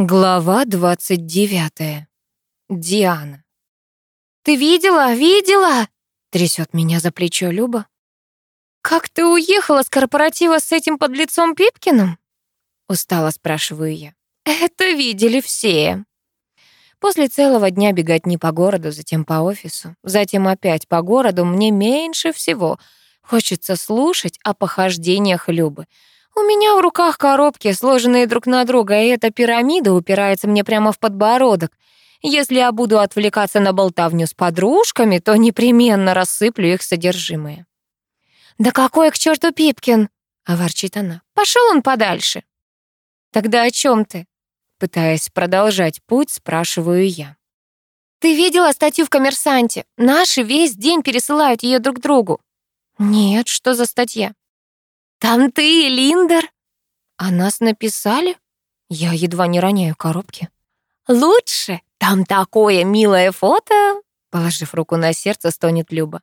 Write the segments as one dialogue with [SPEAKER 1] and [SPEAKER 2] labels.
[SPEAKER 1] Глава 29. Диана.
[SPEAKER 2] «Ты видела? Видела?»
[SPEAKER 1] — трясет меня за плечо Люба.
[SPEAKER 2] «Как ты уехала с корпоратива с этим подлецом Пипкиным?»
[SPEAKER 1] Устало спрашиваю я.
[SPEAKER 2] «Это видели все».
[SPEAKER 1] После целого дня бегать не по городу, затем по офису, затем опять по городу, мне меньше всего хочется слушать о похождениях Любы — у меня в руках коробки, сложенные друг на друга, и эта пирамида упирается мне прямо в подбородок. Если я буду отвлекаться на болтовню с подружками, то непременно рассыплю их содержимое.
[SPEAKER 2] «Да какой к черту Пипкин?» — ворчит она. «Пошел он подальше».
[SPEAKER 1] «Тогда о чем ты?» Пытаясь продолжать путь, спрашиваю я.
[SPEAKER 2] «Ты видела статью в «Коммерсанте»? Наши весь день пересылают ее друг другу».
[SPEAKER 1] «Нет, что за статья?»
[SPEAKER 2] «Там ты Линдер?»
[SPEAKER 1] «А нас написали?» Я едва не роняю коробки.
[SPEAKER 2] «Лучше? Там такое милое фото!»
[SPEAKER 1] Положив руку на сердце, стонет Люба.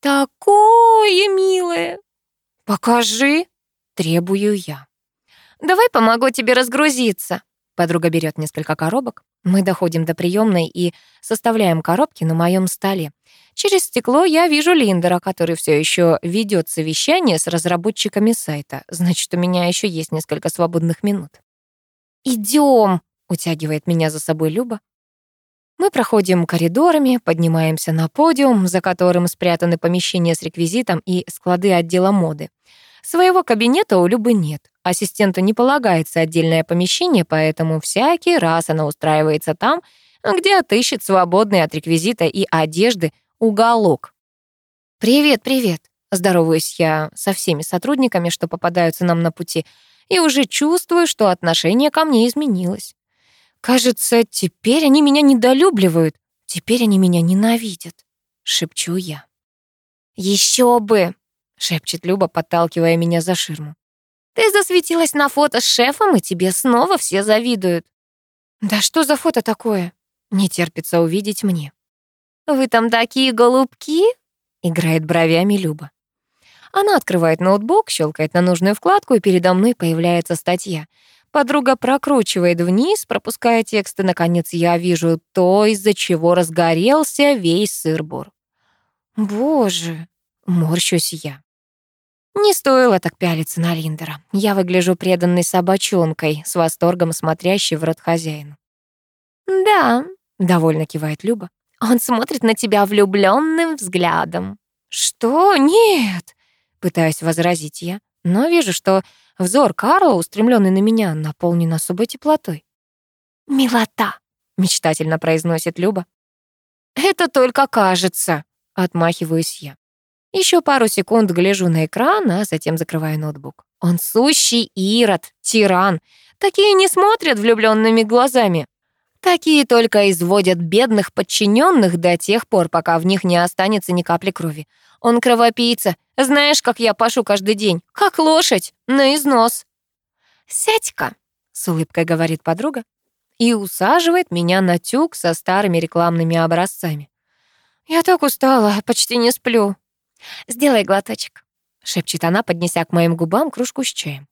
[SPEAKER 2] «Такое милое!»
[SPEAKER 1] «Покажи!» Требую я.
[SPEAKER 2] «Давай помогу тебе разгрузиться!»
[SPEAKER 1] Подруга берет несколько коробок. Мы доходим до приемной и составляем коробки на моем столе. Через стекло я вижу Линдера, который все еще ведет совещание с разработчиками сайта. Значит, у меня еще есть несколько свободных минут.
[SPEAKER 2] Идем,
[SPEAKER 1] утягивает меня за собой Люба. Мы проходим коридорами, поднимаемся на подиум, за которым спрятаны помещения с реквизитом и склады отдела моды. Своего кабинета у Любы нет. Ассистенту не полагается отдельное помещение, поэтому всякий раз она устраивается там, где отыщет свободный от реквизита и одежды уголок. «Привет, привет!» Здороваюсь я со всеми сотрудниками, что попадаются нам на пути, и уже чувствую, что отношение ко мне изменилось. Кажется, теперь они меня недолюбливают, теперь они меня ненавидят, шепчу я.
[SPEAKER 2] Еще бы, —
[SPEAKER 1] шепчет Люба, подталкивая меня за ширму.
[SPEAKER 2] «Ты засветилась на фото с шефом, и тебе снова все завидуют».
[SPEAKER 1] «Да что за фото такое?» Не терпится увидеть мне.
[SPEAKER 2] «Вы там такие голубки?» — играет бровями Люба.
[SPEAKER 1] Она открывает ноутбук, щелкает на нужную вкладку, и передо мной появляется статья. Подруга прокручивает вниз, пропуская текст, и, наконец, я вижу то, из-за чего разгорелся весь сыр-бор. «Боже!» — морщусь я. Не стоило так пялиться на Линдера. Я выгляжу преданной собачонкой, с восторгом смотрящей в рот хозяину.
[SPEAKER 2] «Да», —
[SPEAKER 1] довольно кивает Люба.
[SPEAKER 2] «Он смотрит на тебя влюбленным взглядом».
[SPEAKER 1] «Что? Нет!» — пытаюсь возразить я, но вижу, что взор Карла, устремленный на меня, наполнен особой теплотой.
[SPEAKER 2] «Милота!»
[SPEAKER 1] — мечтательно произносит Люба.
[SPEAKER 2] «Это только кажется», —
[SPEAKER 1] отмахиваюсь я. Еще пару секунд гляжу на экран, а затем закрываю ноутбук. Он сущий ирод, тиран. Такие не смотрят влюбленными глазами. Такие только изводят бедных подчиненных до тех пор, пока в них не останется ни капли крови. Он кровопийца. Знаешь, как я пашу каждый день? Как лошадь, на износ.
[SPEAKER 2] «Сядь-ка», —
[SPEAKER 1] с улыбкой говорит подруга, и усаживает меня на тюк со старыми рекламными образцами. Я так устала, почти не сплю.
[SPEAKER 2] Сделай глоточек», —
[SPEAKER 1] шепчет она, поднеся к моим губам кружку с чаем.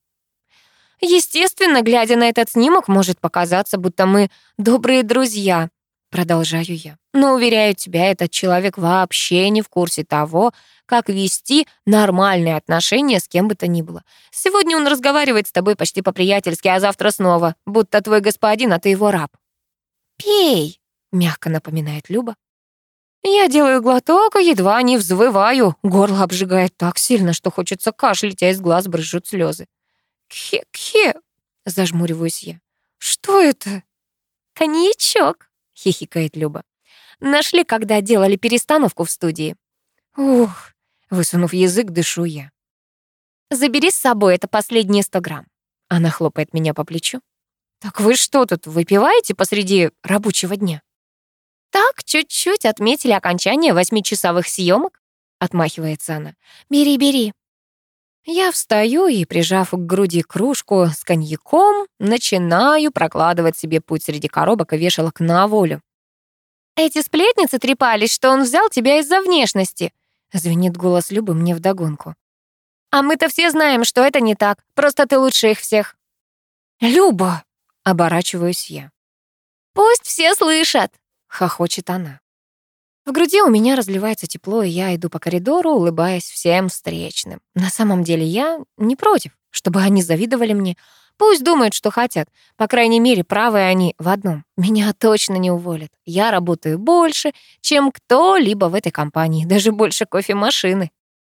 [SPEAKER 2] «Естественно, глядя на этот снимок, может показаться, будто мы добрые друзья», — продолжаю я. «Но, уверяю тебя, этот человек вообще не в курсе того, как вести нормальные отношения с кем бы то ни было. Сегодня он разговаривает с тобой почти по-приятельски, а завтра снова, будто твой господин, а ты его раб».
[SPEAKER 1] «Пей», — мягко напоминает Люба. Я делаю глоток и едва не взвываю. Горло обжигает так сильно, что хочется кашлять, а из глаз брызжут слезы. «Кхе-кхе», — зажмуриваюсь я. «Что это?»
[SPEAKER 2] «Коньячок», — хихикает Люба. «Нашли, когда делали перестановку в студии».
[SPEAKER 1] «Ух», — высунув язык, дышу я.
[SPEAKER 2] «Забери с собой, это последние сто грамм».
[SPEAKER 1] Она хлопает меня по плечу. «Так вы что тут, выпиваете посреди рабочего дня?»
[SPEAKER 2] «Так, чуть-чуть отметили окончание восьмичасовых съемок», — отмахивается она. «Бери, бери».
[SPEAKER 1] Я встаю и, прижав к груди кружку с коньяком, начинаю прокладывать себе путь среди коробок и вешалок на волю.
[SPEAKER 2] «Эти сплетницы трепались, что он взял тебя из-за внешности», —
[SPEAKER 1] звенит голос Любы мне вдогонку.
[SPEAKER 2] «А мы-то все знаем, что это не так, просто ты лучше их всех».
[SPEAKER 1] «Люба!» — Оборачиваюсь я.
[SPEAKER 2] «Пусть все слышат!»
[SPEAKER 1] — хохочет она. В груди у меня разливается тепло, и я иду по коридору, улыбаясь всем встречным. На самом деле я не против, чтобы они завидовали мне. Пусть думают, что хотят. По крайней мере, правы они в одном. Меня точно не уволят. Я работаю больше, чем кто-либо в этой компании, даже больше кофемашины.